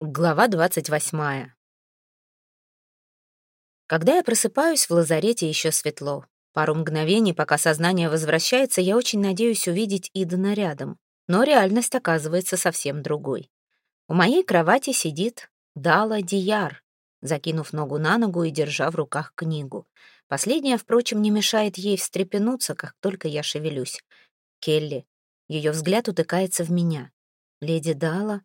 Глава двадцать восьмая. Когда я просыпаюсь, в лазарете еще светло. Пару мгновений, пока сознание возвращается, я очень надеюсь увидеть Идана рядом. Но реальность оказывается совсем другой. У моей кровати сидит Дала Дияр, закинув ногу на ногу и держа в руках книгу. Последняя, впрочем, не мешает ей встрепенуться, как только я шевелюсь. Келли. Ее взгляд утыкается в меня. Леди Дала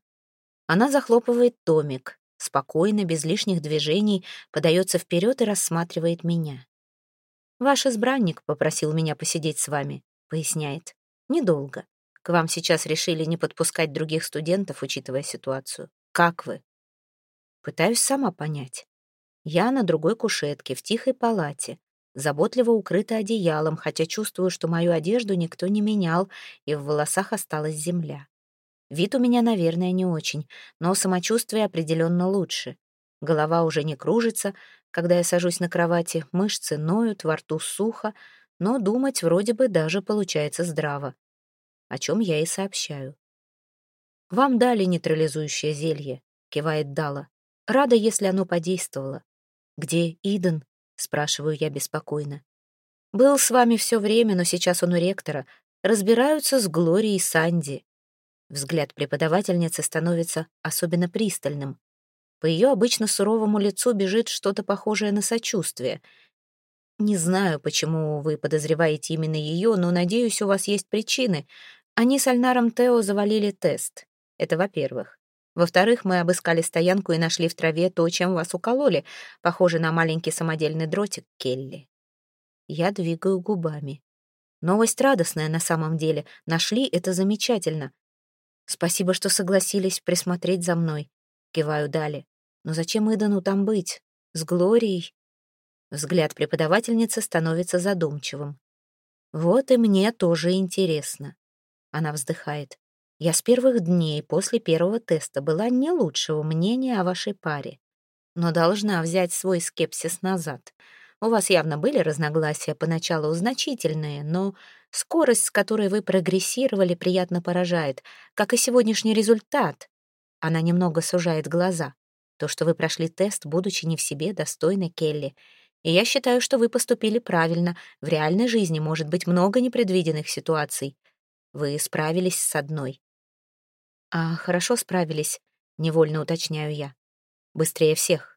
она захлопывает томик, спокойно, без лишних движений, подается вперед и рассматривает меня. «Ваш избранник попросил меня посидеть с вами», — поясняет. «Недолго. К вам сейчас решили не подпускать других студентов, учитывая ситуацию. Как вы?» Пытаюсь сама понять. Я на другой кушетке, в тихой палате, заботливо укрыта одеялом, хотя чувствую, что мою одежду никто не менял, и в волосах осталась земля. Вид у меня, наверное, не очень, но самочувствие определенно лучше. Голова уже не кружится, когда я сажусь на кровати, мышцы ноют, во рту сухо, но думать вроде бы даже получается здраво. О чем я и сообщаю. «Вам дали нейтрализующее зелье», — кивает Дала. «Рада, если оно подействовало». «Где Иден?» — спрашиваю я беспокойно. «Был с вами все время, но сейчас он у ректора. Разбираются с Глорией Санди. Взгляд преподавательницы становится особенно пристальным. По ее обычно суровому лицу бежит что-то похожее на сочувствие. «Не знаю, почему вы подозреваете именно ее, но, надеюсь, у вас есть причины. Они с Альнаром Тео завалили тест. Это во-первых. Во-вторых, мы обыскали стоянку и нашли в траве то, чем вас укололи, похоже на маленький самодельный дротик Келли. Я двигаю губами. Новость радостная на самом деле. Нашли — это замечательно. Спасибо, что согласились присмотреть за мной. Киваю Дали. Но зачем Идану там быть? С Глорией? Взгляд преподавательницы становится задумчивым. Вот и мне тоже интересно. Она вздыхает. Я с первых дней после первого теста была не лучшего мнения о вашей паре, но должна взять свой скепсис назад. У вас явно были разногласия поначалу значительные, но скорость, с которой вы прогрессировали, приятно поражает, как и сегодняшний результат. Она немного сужает глаза. То, что вы прошли тест, будучи не в себе, достойно Келли. И я считаю, что вы поступили правильно. В реальной жизни может быть много непредвиденных ситуаций. Вы справились с одной. А хорошо справились, невольно уточняю я. Быстрее всех.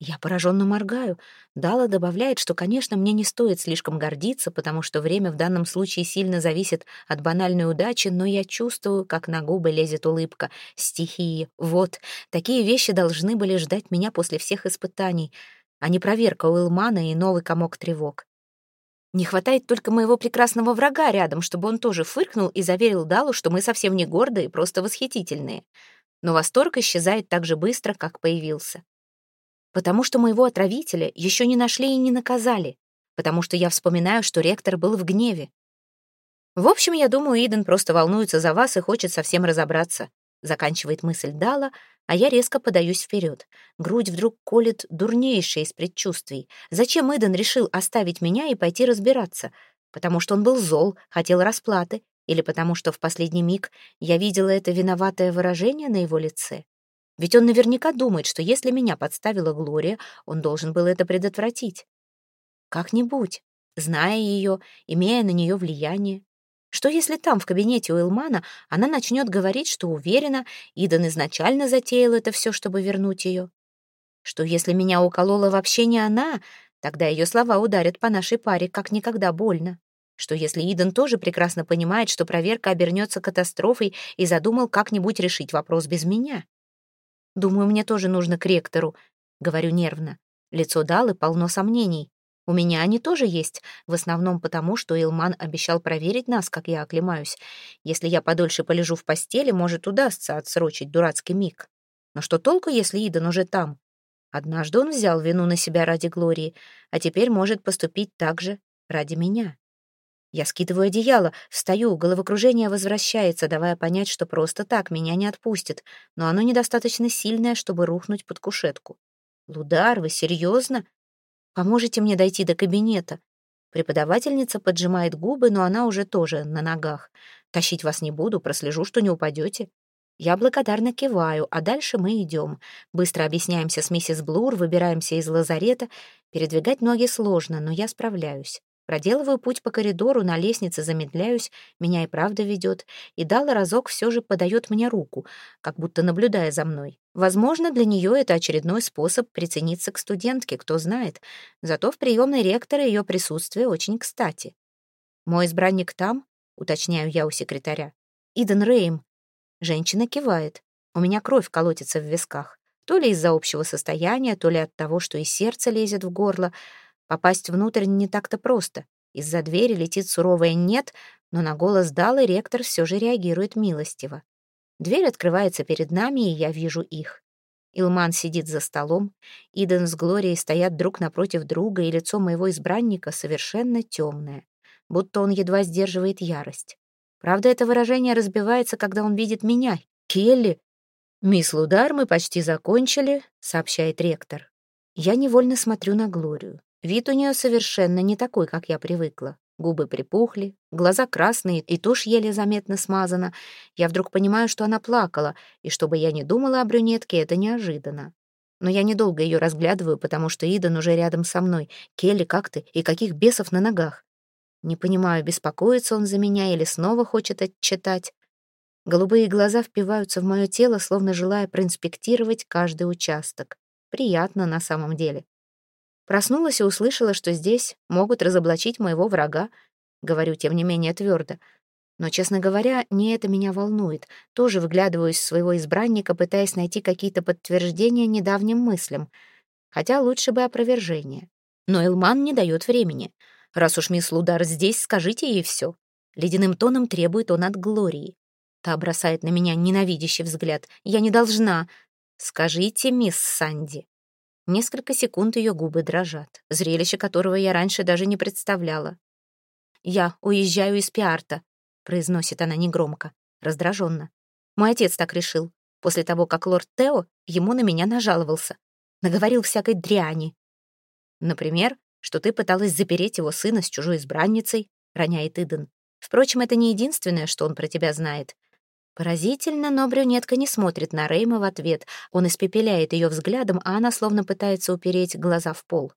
Я пораженно моргаю. Дала добавляет, что, конечно, мне не стоит слишком гордиться, потому что время в данном случае сильно зависит от банальной удачи, но я чувствую, как на губы лезет улыбка. Стихии. Вот. Такие вещи должны были ждать меня после всех испытаний, а не проверка Уилмана и новый комок тревог. Не хватает только моего прекрасного врага рядом, чтобы он тоже фыркнул и заверил Далу, что мы совсем не гордые, просто восхитительные. Но восторг исчезает так же быстро, как появился потому что моего отравителя еще не нашли и не наказали, потому что я вспоминаю, что ректор был в гневе. В общем, я думаю, Иден просто волнуется за вас и хочет совсем разобраться. Заканчивает мысль Дала, а я резко подаюсь вперед. Грудь вдруг колет дурнейшее из предчувствий. Зачем Иден решил оставить меня и пойти разбираться? Потому что он был зол, хотел расплаты, или потому что в последний миг я видела это виноватое выражение на его лице? Ведь он наверняка думает, что если меня подставила Глория, он должен был это предотвратить. Как-нибудь, зная ее, имея на нее влияние. Что если там, в кабинете у Илмана, она начнет говорить, что уверена, Идан изначально затеял это все, чтобы вернуть ее? Что если меня уколола вообще не она, тогда ее слова ударят по нашей паре как никогда больно? Что если Иден тоже прекрасно понимает, что проверка обернется катастрофой и задумал как-нибудь решить вопрос без меня? Думаю, мне тоже нужно к ректору, говорю нервно. Лицо Далы полно сомнений. У меня они тоже есть, в основном потому, что Илман обещал проверить нас, как я оклемаюсь. Если я подольше полежу в постели, может, удастся отсрочить дурацкий миг. Но что толку, если Идан уже там? Однажды он взял вину на себя ради Глории, а теперь может поступить так же ради меня. Я скидываю одеяло, встаю, головокружение возвращается, давая понять, что просто так меня не отпустит, но оно недостаточно сильное, чтобы рухнуть под кушетку. «Лудар, вы серьезно? Поможете мне дойти до кабинета?» Преподавательница поджимает губы, но она уже тоже на ногах. «Тащить вас не буду, прослежу, что не упадете». Я благодарно киваю, а дальше мы идем. Быстро объясняемся с миссис Блур, выбираемся из лазарета. Передвигать ноги сложно, но я справляюсь. Проделываю путь по коридору, на лестнице замедляюсь, меня и правда ведет, и Дала разок все же подает мне руку, как будто наблюдая за мной. Возможно, для нее это очередной способ прицениться к студентке, кто знает. Зато в приемной ректора ее присутствие очень кстати. «Мой избранник там?» — уточняю я у секретаря. «Иден Рейм». Женщина кивает. У меня кровь колотится в висках. То ли из-за общего состояния, то ли от того, что и сердце лезет в горло — Попасть внутрь не так-то просто. Из-за двери летит суровое «нет», но на голос Далы ректор все же реагирует милостиво. Дверь открывается перед нами, и я вижу их. Илман сидит за столом, Иден с Глорией стоят друг напротив друга, и лицо моего избранника совершенно темное, будто он едва сдерживает ярость. Правда, это выражение разбивается, когда он видит меня. «Келли!» «Мисс Лудар, мы почти закончили», — сообщает ректор. Я невольно смотрю на Глорию. Вид у нее совершенно не такой, как я привыкла. Губы припухли, глаза красные, и тушь еле заметно смазана. Я вдруг понимаю, что она плакала, и чтобы я не думала о брюнетке, это неожиданно. Но я недолго ее разглядываю, потому что Идан уже рядом со мной. «Келли, как ты? И каких бесов на ногах?» Не понимаю, беспокоится он за меня или снова хочет отчитать. Голубые глаза впиваются в мое тело, словно желая проинспектировать каждый участок. Приятно на самом деле. Проснулась и услышала, что здесь могут разоблачить моего врага. Говорю, тем не менее, твердо. Но, честно говоря, не это меня волнует. Тоже выглядываюсь своего избранника, пытаясь найти какие-то подтверждения недавним мыслям. Хотя лучше бы опровержение. Но Элман не дает времени. Раз уж мисс Лудар здесь, скажите ей все. Ледяным тоном требует он от Глории. Та бросает на меня ненавидящий взгляд. «Я не должна». «Скажите, мисс Санди». Несколько секунд ее губы дрожат, зрелище которого я раньше даже не представляла. «Я уезжаю из Пиарта», — произносит она негромко, раздраженно. «Мой отец так решил, после того, как лорд Тео ему на меня нажаловался. Наговорил всякой дряни. Например, что ты пыталась запереть его сына с чужой избранницей», — роняет Иден. «Впрочем, это не единственное, что он про тебя знает. Поразительно, но брюнетка не смотрит на Рейма в ответ. Он испепеляет ее взглядом, а она словно пытается упереть глаза в пол.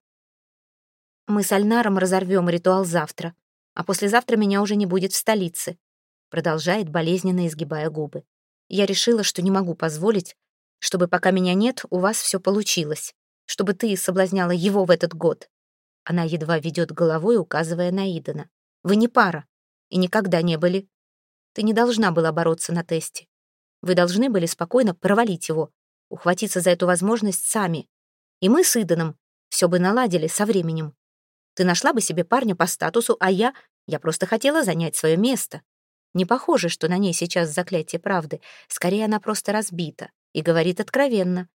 «Мы с Альнаром разорвем ритуал завтра, а послезавтра меня уже не будет в столице», продолжает, болезненно изгибая губы. «Я решила, что не могу позволить, чтобы пока меня нет, у вас все получилось, чтобы ты соблазняла его в этот год». Она едва ведет головой, указывая на Идана. «Вы не пара и никогда не были. Ты не должна была бороться на тесте. Вы должны были спокойно провалить его, ухватиться за эту возможность сами. И мы с Иданом все бы наладили со временем. Ты нашла бы себе парня по статусу, а я... Я просто хотела занять свое место. Не похоже, что на ней сейчас заклятие правды. Скорее, она просто разбита и говорит откровенно.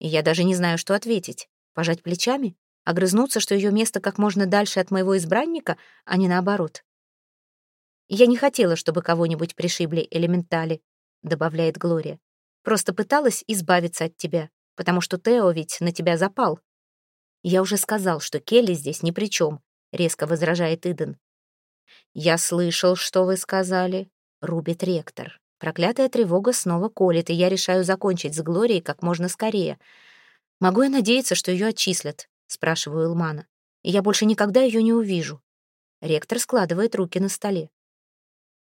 И я даже не знаю, что ответить. Пожать плечами? Огрызнуться, что ее место как можно дальше от моего избранника, а не наоборот. «Я не хотела, чтобы кого-нибудь пришибли элементали», — добавляет Глория. «Просто пыталась избавиться от тебя, потому что Тео ведь на тебя запал». «Я уже сказал, что Келли здесь ни при чем», — резко возражает Иден. «Я слышал, что вы сказали», — рубит ректор. Проклятая тревога снова колет, и я решаю закончить с Глорией как можно скорее. «Могу я надеяться, что ее отчислят?» — спрашиваю Илмана. «И я больше никогда ее не увижу». Ректор складывает руки на столе.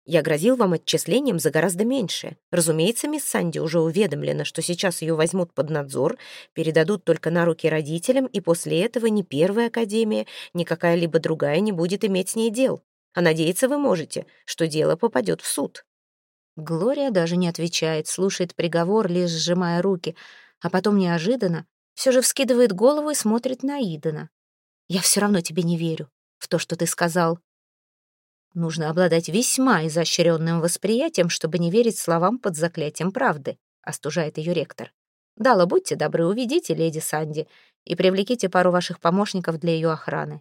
Я грозил вам отчислением за гораздо меньше. Разумеется, мисс Санди уже уведомлена, что сейчас ее возьмут под надзор, передадут только на руки родителям, и после этого ни первая академия, ни какая-либо другая не будет иметь с ней дел. А надеяться вы можете, что дело попадет в суд». Глория даже не отвечает, слушает приговор, лишь сжимая руки, а потом неожиданно все же вскидывает голову и смотрит на Идана. «Я все равно тебе не верю в то, что ты сказал», Нужно обладать весьма изощренным восприятием, чтобы не верить словам под заклятием правды, остужает ее ректор. Дала, будьте добры, уведите леди Санди и привлеките пару ваших помощников для ее охраны.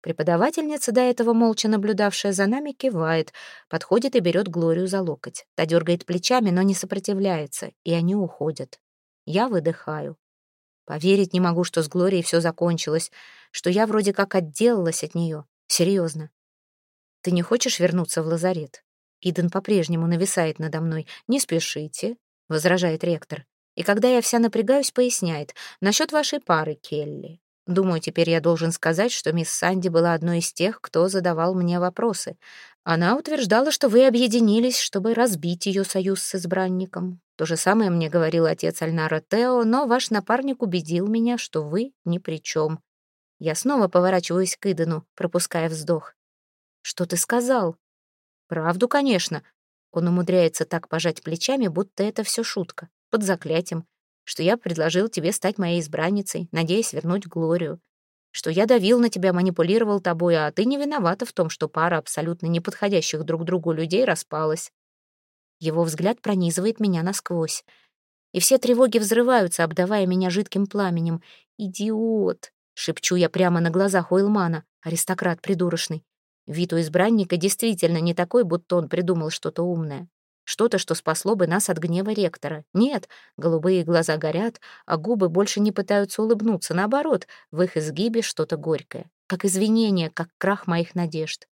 Преподавательница, до этого молча наблюдавшая за нами, кивает, подходит и берет Глорию за локоть. Та дергает плечами, но не сопротивляется, и они уходят. Я выдыхаю. Поверить не могу, что с Глорией все закончилось, что я вроде как отделалась от нее. Серьезно. Ты не хочешь вернуться в лазарет? Иден по-прежнему нависает надо мной. Не спешите. — возражает ректор. И когда я вся напрягаюсь, поясняет. Насчет вашей пары, Келли. Думаю, теперь я должен сказать, что мисс Санди была одной из тех, кто задавал мне вопросы. Она утверждала, что вы объединились, чтобы разбить ее союз с избранником. То же самое мне говорил отец Альнара Тео, но ваш напарник убедил меня, что вы ни при чем. Я снова поворачиваюсь к Идену, пропуская вздох. «Что ты сказал?» «Правду, конечно». Он умудряется так пожать плечами, будто это все шутка, под заклятием, что я предложил тебе стать моей избранницей, надеясь вернуть Глорию, что я давил на тебя, манипулировал тобой, а ты не виновата в том, что пара абсолютно неподходящих друг другу людей распалась. Его взгляд пронизывает меня насквозь. И все тревоги взрываются, обдавая меня жидким пламенем. «Идиот!» — шепчу я прямо на глазах у Илмана, аристократ придурочный. Вид у избранника действительно не такой, будто он придумал что-то умное. Что-то, что спасло бы нас от гнева ректора. Нет, голубые глаза горят, а губы больше не пытаются улыбнуться. Наоборот, в их изгибе что-то горькое. Как извинение, как крах моих надежд.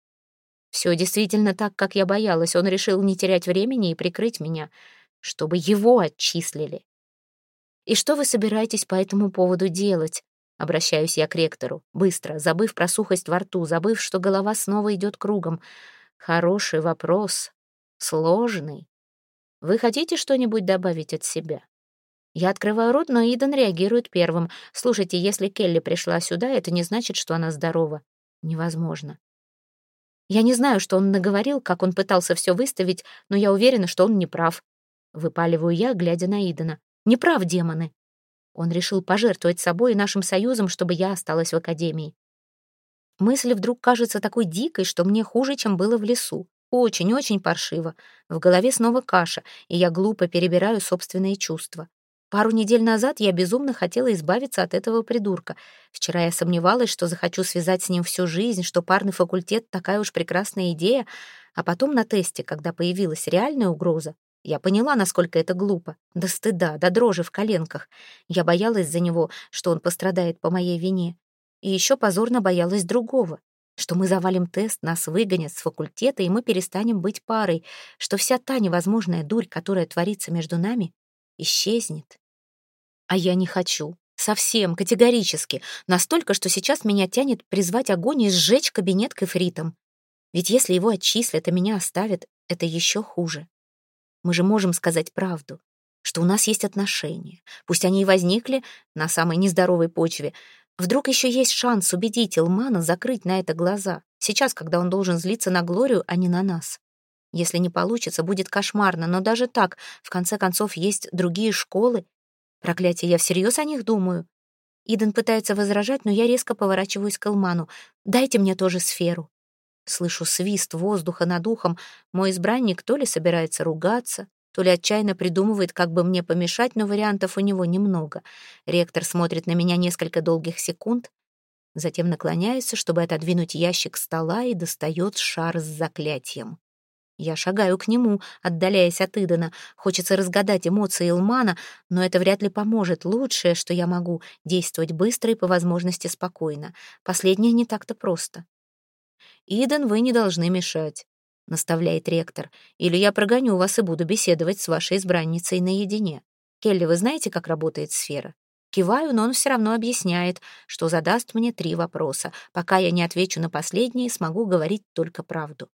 Все действительно так, как я боялась. Он решил не терять времени и прикрыть меня, чтобы его отчислили. «И что вы собираетесь по этому поводу делать?» Обращаюсь я к ректору, быстро, забыв про сухость во рту, забыв, что голова снова идет кругом. Хороший вопрос. Сложный. Вы хотите что-нибудь добавить от себя? Я открываю рот, но Иден реагирует первым. Слушайте, если Келли пришла сюда, это не значит, что она здорова. Невозможно. Я не знаю, что он наговорил, как он пытался все выставить, но я уверена, что он не прав. Выпаливаю я, глядя на Идена. Не прав, демоны. Он решил пожертвовать собой и нашим союзом, чтобы я осталась в академии. Мысль вдруг кажется такой дикой, что мне хуже, чем было в лесу. Очень-очень паршиво. В голове снова каша, и я глупо перебираю собственные чувства. Пару недель назад я безумно хотела избавиться от этого придурка. Вчера я сомневалась, что захочу связать с ним всю жизнь, что парный факультет — такая уж прекрасная идея. А потом на тесте, когда появилась реальная угроза, я поняла, насколько это глупо. До стыда, до дрожи в коленках. Я боялась за него, что он пострадает по моей вине. И еще позорно боялась другого. Что мы завалим тест, нас выгонят с факультета, и мы перестанем быть парой. Что вся та невозможная дурь, которая творится между нами, исчезнет. А я не хочу. Совсем, категорически. Настолько, что сейчас меня тянет призвать огонь и сжечь кабинет кефритом. Ведь если его отчислят, а меня оставят, это еще хуже. Мы же можем сказать правду, что у нас есть отношения. Пусть они и возникли на самой нездоровой почве. Вдруг еще есть шанс убедить Илмана закрыть на это глаза. Сейчас, когда он должен злиться на Глорию, а не на нас. Если не получится, будет кошмарно, но даже так, в конце концов, есть другие школы, Проклятие, я всерьез о них думаю. Иден пытается возражать, но я резко поворачиваюсь к Элману. «Дайте мне тоже сферу». Слышу свист воздуха над ухом. Мой избранник то ли собирается ругаться, то ли отчаянно придумывает, как бы мне помешать, но вариантов у него немного. Ректор смотрит на меня несколько долгих секунд, затем наклоняется, чтобы отодвинуть ящик стола и достает шар с заклятием. Я шагаю к нему, отдаляясь от Идана. Хочется разгадать эмоции Илмана, но это вряд ли поможет. Лучшее, что я могу, действовать быстро и по возможности спокойно. Последнее не так-то просто. «Идан, вы не должны мешать», — наставляет ректор. «Или я прогоню вас и буду беседовать с вашей избранницей наедине. Келли, вы знаете, как работает сфера?» Киваю, но он все равно объясняет, что задаст мне три вопроса. Пока я не отвечу на последние, смогу говорить только правду.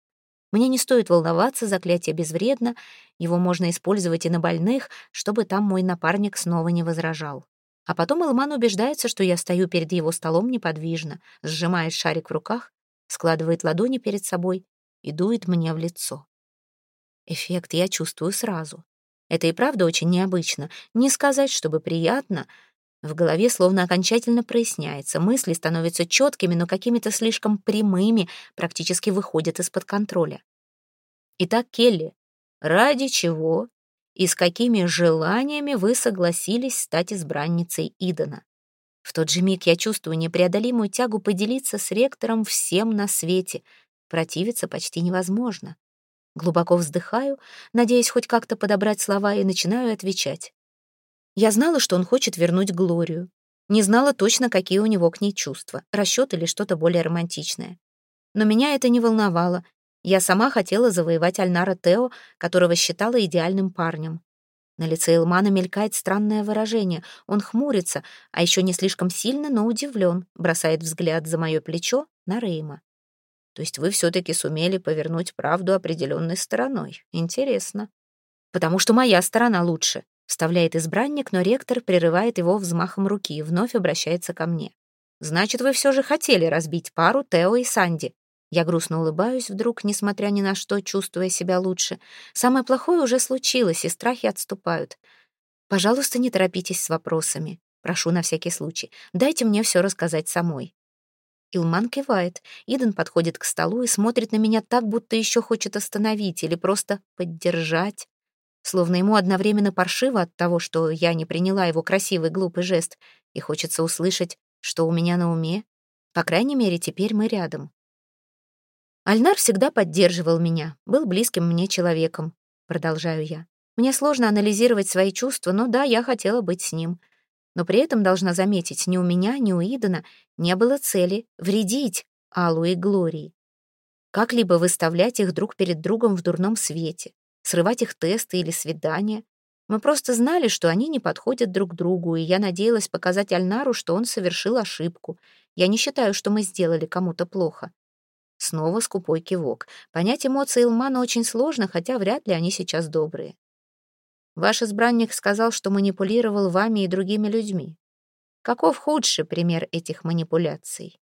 Мне не стоит волноваться, заклятие безвредно, его можно использовать и на больных, чтобы там мой напарник снова не возражал. А потом Илман убеждается, что я стою перед его столом неподвижно, сжимает шарик в руках, складывает ладони перед собой и дует мне в лицо. Эффект я чувствую сразу. Это и правда очень необычно. Не сказать, чтобы приятно — в голове словно окончательно проясняется, мысли становятся четкими, но какими-то слишком прямыми, практически выходят из-под контроля. Итак, Келли, ради чего и с какими желаниями вы согласились стать избранницей Идана? В тот же миг я чувствую непреодолимую тягу поделиться с ректором всем на свете. Противиться почти невозможно. Глубоко вздыхаю, надеясь хоть как-то подобрать слова, и начинаю отвечать. Я знала, что он хочет вернуть Глорию. Не знала точно, какие у него к ней чувства, расчет или что-то более романтичное. Но меня это не волновало. Я сама хотела завоевать Альнара Тео, которого считала идеальным парнем. На лице Илмана мелькает странное выражение. Он хмурится, а еще не слишком сильно, но удивлен, бросает взгляд за мое плечо на Рейма. То есть вы все-таки сумели повернуть правду определенной стороной. Интересно. Потому что моя сторона лучше, вставляет избранник, но ректор прерывает его взмахом руки и вновь обращается ко мне. Значит, вы все же хотели разбить пару Тео и Санди. Я грустно улыбаюсь вдруг, несмотря ни на что, чувствуя себя лучше. Самое плохое уже случилось, и страхи отступают. Пожалуйста, не торопитесь с вопросами. Прошу на всякий случай. Дайте мне все рассказать самой. Илман кивает. Иден подходит к столу и смотрит на меня так, будто еще хочет остановить или просто поддержать. Словно ему одновременно паршиво от того, что я не приняла его красивый глупый жест, и хочется услышать, что у меня на уме. По крайней мере, теперь мы рядом. Альнар всегда поддерживал меня, был близким мне человеком, продолжаю я. Мне сложно анализировать свои чувства, но да, я хотела быть с ним. Но при этом должна заметить, ни у меня, ни у Идана не было цели вредить Аллу и Глории. Как-либо выставлять их друг перед другом в дурном свете, срывать их тесты или свидания. Мы просто знали, что они не подходят друг другу, и я надеялась показать Альнару, что он совершил ошибку. Я не считаю, что мы сделали кому-то плохо. Снова скупой кивок. Понять эмоции Илмана очень сложно, хотя вряд ли они сейчас добрые. Ваш избранник сказал, что манипулировал вами и другими людьми. Каков худший пример этих манипуляций?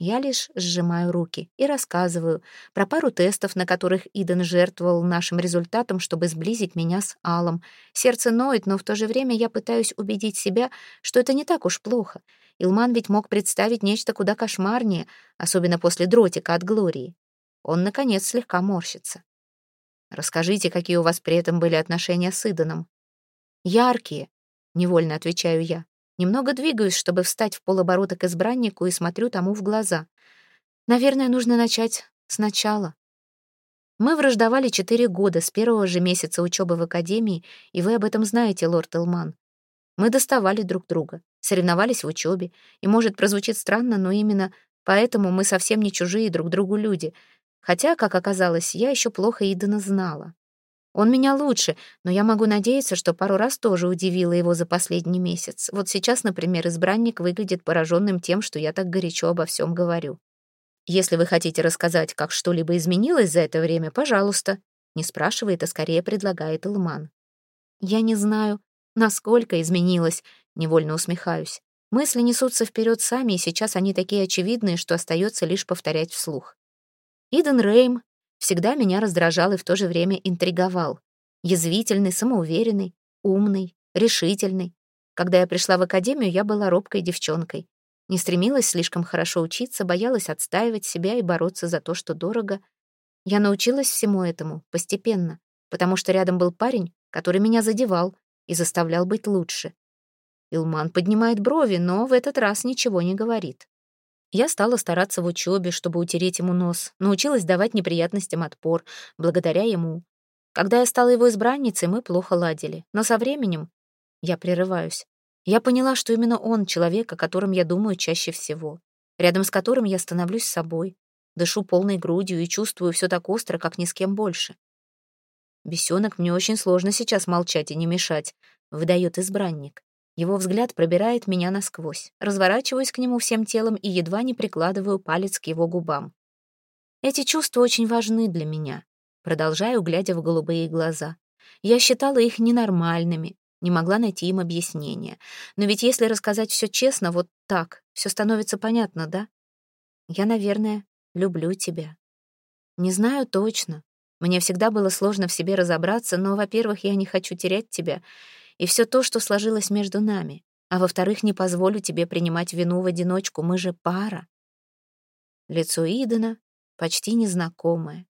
Я лишь сжимаю руки и рассказываю про пару тестов, на которых Иден жертвовал нашим результатом, чтобы сблизить меня с Алом. Сердце ноет, но в то же время я пытаюсь убедить себя, что это не так уж плохо. Илман ведь мог представить нечто куда кошмарнее, особенно после дротика от Глории. Он, наконец, слегка морщится. «Расскажите, какие у вас при этом были отношения с Иданом?» «Яркие», — невольно отвечаю я. Немного двигаюсь, чтобы встать в полоборота к избраннику и смотрю тому в глаза. Наверное, нужно начать сначала. Мы враждовали четыре года с первого же месяца учебы в академии, и вы об этом знаете, лорд Элман. Мы доставали друг друга, соревновались в учебе, и, может, прозвучит странно, но именно поэтому мы совсем не чужие друг другу люди, хотя, как оказалось, я еще плохо Идана знала. Он меня лучше, но я могу надеяться, что пару раз тоже удивила его за последний месяц. Вот сейчас, например, избранник выглядит пораженным тем, что я так горячо обо всем говорю. Если вы хотите рассказать, как что-либо изменилось за это время, пожалуйста. Не спрашивает, а скорее предлагает Илман. Я не знаю, насколько изменилось, невольно усмехаюсь. Мысли несутся вперед сами, и сейчас они такие очевидные, что остается лишь повторять вслух. Иден Рейм всегда меня раздражал и в то же время интриговал. Язвительный, самоуверенный, умный, решительный. Когда я пришла в академию, я была робкой девчонкой. Не стремилась слишком хорошо учиться, боялась отстаивать себя и бороться за то, что дорого. Я научилась всему этому постепенно, потому что рядом был парень, который меня задевал и заставлял быть лучше. Илман поднимает брови, но в этот раз ничего не говорит. Я стала стараться в учебе, чтобы утереть ему нос, научилась давать неприятностям отпор, благодаря ему. Когда я стала его избранницей, мы плохо ладили, но со временем я прерываюсь. Я поняла, что именно он человек, о котором я думаю чаще всего, рядом с которым я становлюсь собой, дышу полной грудью и чувствую все так остро, как ни с кем больше. Бесенок, мне очень сложно сейчас молчать и не мешать, выдает избранник. Его взгляд пробирает меня насквозь. Разворачиваюсь к нему всем телом и едва не прикладываю палец к его губам. Эти чувства очень важны для меня. Продолжаю, глядя в голубые глаза. Я считала их ненормальными, не могла найти им объяснения. Но ведь если рассказать все честно, вот так, все становится понятно, да? Я, наверное, люблю тебя. Не знаю точно. Мне всегда было сложно в себе разобраться, но, во-первых, я не хочу терять тебя, и все то, что сложилось между нами. А во-вторых, не позволю тебе принимать вину в одиночку, мы же пара. Лицо Идена почти незнакомое.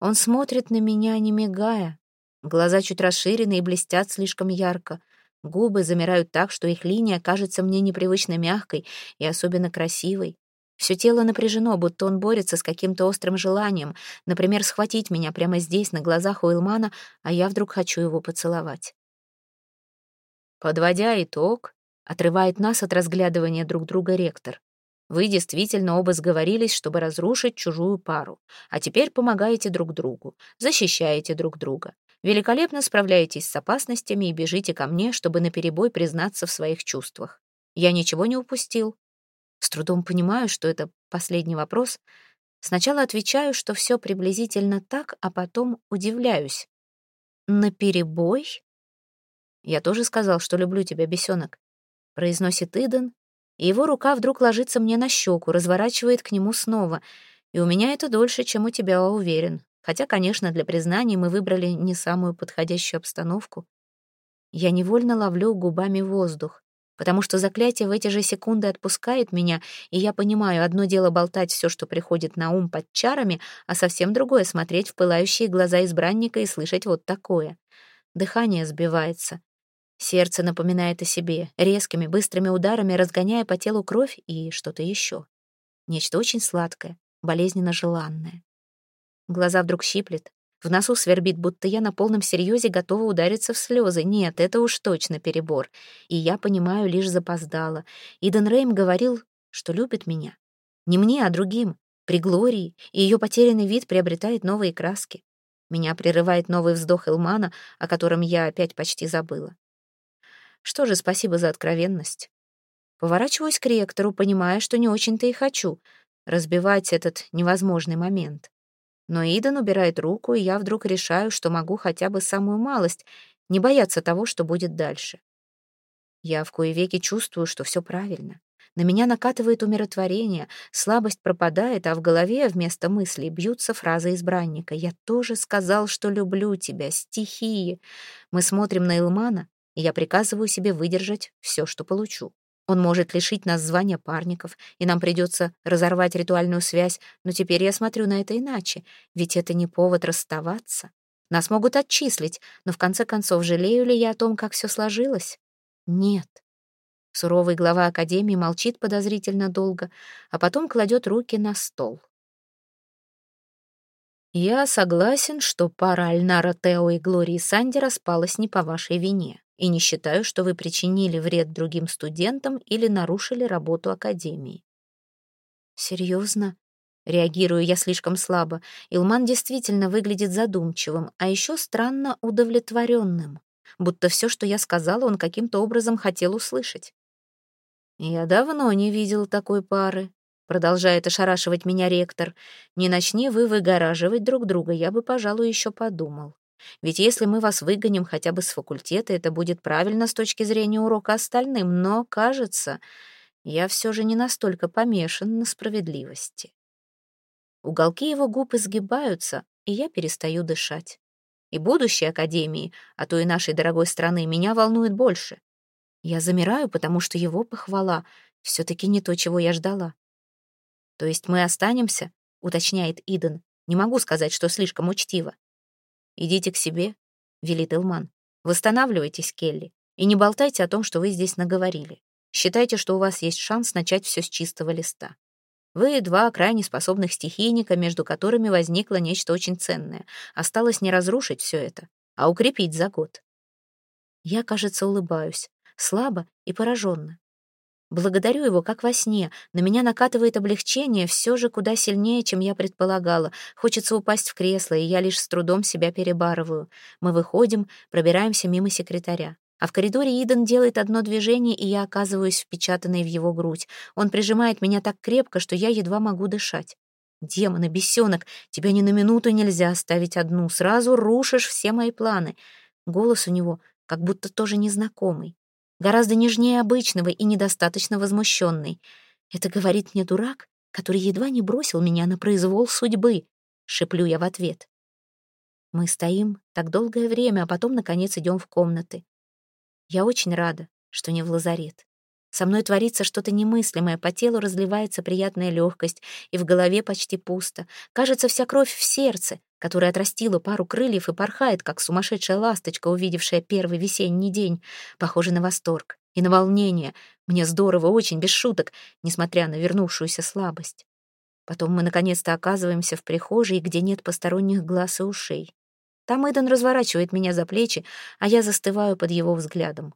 Он смотрит на меня, не мигая. Глаза чуть расширены и блестят слишком ярко. Губы замирают так, что их линия кажется мне непривычно мягкой и особенно красивой. Все тело напряжено, будто он борется с каким-то острым желанием, например, схватить меня прямо здесь, на глазах у Илмана, а я вдруг хочу его поцеловать. Подводя итог, отрывает нас от разглядывания друг друга ректор. Вы действительно оба сговорились, чтобы разрушить чужую пару, а теперь помогаете друг другу, защищаете друг друга. великолепно справляетесь с опасностями и бежите ко мне, чтобы наперебой признаться в своих чувствах. Я ничего не упустил. С трудом понимаю, что это последний вопрос. Сначала отвечаю, что все приблизительно так, а потом удивляюсь. «Наперебой?» «Я тоже сказал, что люблю тебя, бесенок», — произносит Иден, и его рука вдруг ложится мне на щеку, разворачивает к нему снова. И у меня это дольше, чем у тебя, уверен. Хотя, конечно, для признаний мы выбрали не самую подходящую обстановку. Я невольно ловлю губами воздух, потому что заклятие в эти же секунды отпускает меня, и я понимаю, одно дело болтать все, что приходит на ум под чарами, а совсем другое — смотреть в пылающие глаза избранника и слышать вот такое. Дыхание сбивается. Сердце напоминает о себе, резкими, быстрыми ударами разгоняя по телу кровь и что-то еще. Нечто очень сладкое, болезненно желанное. Глаза вдруг щиплет, в носу свербит, будто я на полном серьезе готова удариться в слезы. Нет, это уж точно перебор. И я понимаю лишь запоздало. Иден Рейм говорил, что любит меня. Не мне, а другим. При Глории, и ее потерянный вид приобретает новые краски. Меня прерывает новый вздох Илмана, о котором я опять почти забыла. Что же, спасибо за откровенность. Поворачиваюсь к ректору, понимая, что не очень-то и хочу разбивать этот невозможный момент. Но Идан убирает руку, и я вдруг решаю, что могу хотя бы самую малость, не бояться того, что будет дальше. Я в кое веки чувствую, что все правильно. На меня накатывает умиротворение, слабость пропадает, а в голове вместо мыслей бьются фразы избранника. «Я тоже сказал, что люблю тебя, стихии». Мы смотрим на Илмана, и я приказываю себе выдержать все, что получу. Он может лишить нас звания парников, и нам придется разорвать ритуальную связь, но теперь я смотрю на это иначе, ведь это не повод расставаться. Нас могут отчислить, но в конце концов, жалею ли я о том, как все сложилось? Нет. Суровый глава Академии молчит подозрительно долго, а потом кладет руки на стол. Я согласен, что пара Альнара Тео и Глории Санди распалась не по вашей вине и не считаю, что вы причинили вред другим студентам или нарушили работу Академии. Серьезно? Реагирую я слишком слабо. Илман действительно выглядит задумчивым, а еще странно удовлетворенным. Будто все, что я сказала, он каким-то образом хотел услышать. «Я давно не видел такой пары», — продолжает ошарашивать меня ректор. «Не начни вы выгораживать друг друга, я бы, пожалуй, еще подумал. Ведь если мы вас выгоним хотя бы с факультета, это будет правильно с точки зрения урока остальным, но, кажется, я все же не настолько помешан на справедливости. Уголки его губ изгибаются, и я перестаю дышать. И будущее Академии, а то и нашей дорогой страны, меня волнует больше. Я замираю, потому что его похвала все-таки не то, чего я ждала. То есть мы останемся, уточняет Иден. Не могу сказать, что слишком учтиво. «Идите к себе», — велит Илман. «Восстанавливайтесь, Келли, и не болтайте о том, что вы здесь наговорили. Считайте, что у вас есть шанс начать все с чистого листа. Вы два крайне способных стихийника, между которыми возникло нечто очень ценное. Осталось не разрушить все это, а укрепить за год». Я, кажется, улыбаюсь, слабо и пораженно. Благодарю его, как во сне. На меня накатывает облегчение, все же куда сильнее, чем я предполагала. Хочется упасть в кресло, и я лишь с трудом себя перебарываю. Мы выходим, пробираемся мимо секретаря. А в коридоре Иден делает одно движение, и я оказываюсь впечатанной в его грудь. Он прижимает меня так крепко, что я едва могу дышать. «Демон и бесенок, тебя ни на минуту нельзя оставить одну, сразу рушишь все мои планы». Голос у него как будто тоже незнакомый гораздо нежнее обычного и недостаточно возмущенный. Это говорит мне дурак, который едва не бросил меня на произвол судьбы, шеплю я в ответ. Мы стоим так долгое время, а потом, наконец, идем в комнаты. Я очень рада, что не в лазарет. Со мной творится что-то немыслимое, по телу разливается приятная легкость, и в голове почти пусто. Кажется, вся кровь в сердце, которая отрастила пару крыльев и порхает, как сумасшедшая ласточка, увидевшая первый весенний день. Похоже на восторг и на волнение. Мне здорово, очень, без шуток, несмотря на вернувшуюся слабость. Потом мы наконец-то оказываемся в прихожей, где нет посторонних глаз и ушей. Там Идан разворачивает меня за плечи, а я застываю под его взглядом.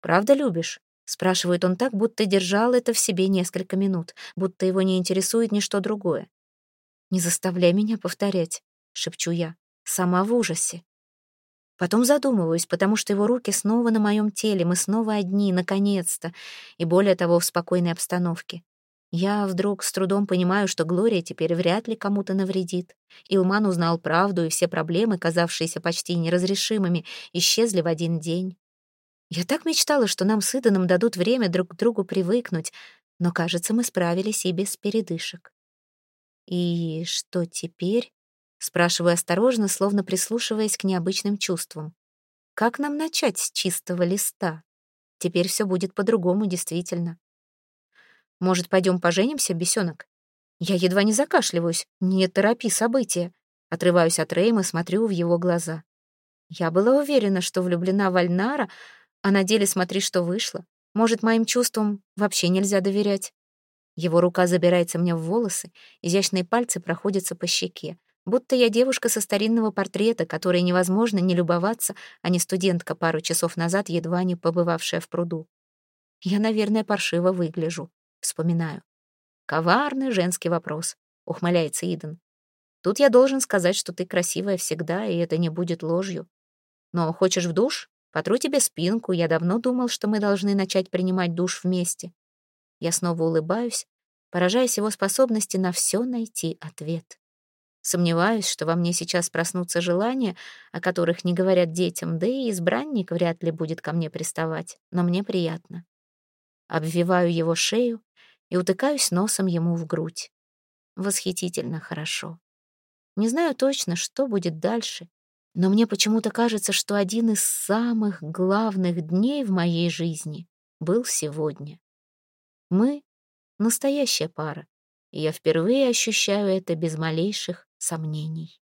«Правда любишь?» Спрашивает он так, будто держал это в себе несколько минут, будто его не интересует ничто другое. «Не заставляй меня повторять», — шепчу я, сама в ужасе. Потом задумываюсь, потому что его руки снова на моем теле, мы снова одни, наконец-то, и более того, в спокойной обстановке. Я вдруг с трудом понимаю, что Глория теперь вряд ли кому-то навредит. Илман узнал правду, и все проблемы, казавшиеся почти неразрешимыми, исчезли в один день. Я так мечтала, что нам с Иданом дадут время друг к другу привыкнуть, но, кажется, мы справились и без передышек. «И что теперь?» — спрашиваю осторожно, словно прислушиваясь к необычным чувствам. «Как нам начать с чистого листа? Теперь все будет по-другому, действительно. Может, пойдем поженимся, бесенок? Я едва не закашливаюсь. Не торопи события. Отрываюсь от Рейма, смотрю в его глаза. Я была уверена, что влюблена в Альнара, а на деле смотри, что вышло. Может, моим чувствам вообще нельзя доверять. Его рука забирается мне в волосы, изящные пальцы проходятся по щеке. Будто я девушка со старинного портрета, которой невозможно не любоваться, а не студентка пару часов назад, едва не побывавшая в пруду. Я, наверное, паршиво выгляжу. Вспоминаю. Коварный женский вопрос, ухмыляется Иден. Тут я должен сказать, что ты красивая всегда, и это не будет ложью. Но хочешь в душ? Потру тебе спинку. Я давно думал, что мы должны начать принимать душ вместе. Я снова улыбаюсь, поражаясь его способности на все найти ответ. Сомневаюсь, что во мне сейчас проснутся желания, о которых не говорят детям, да и избранник вряд ли будет ко мне приставать, но мне приятно. Обвиваю его шею, и утыкаюсь носом ему в грудь. Восхитительно хорошо. Не знаю точно, что будет дальше, но мне почему-то кажется, что один из самых главных дней в моей жизни был сегодня. Мы — настоящая пара, и я впервые ощущаю это без малейших сомнений.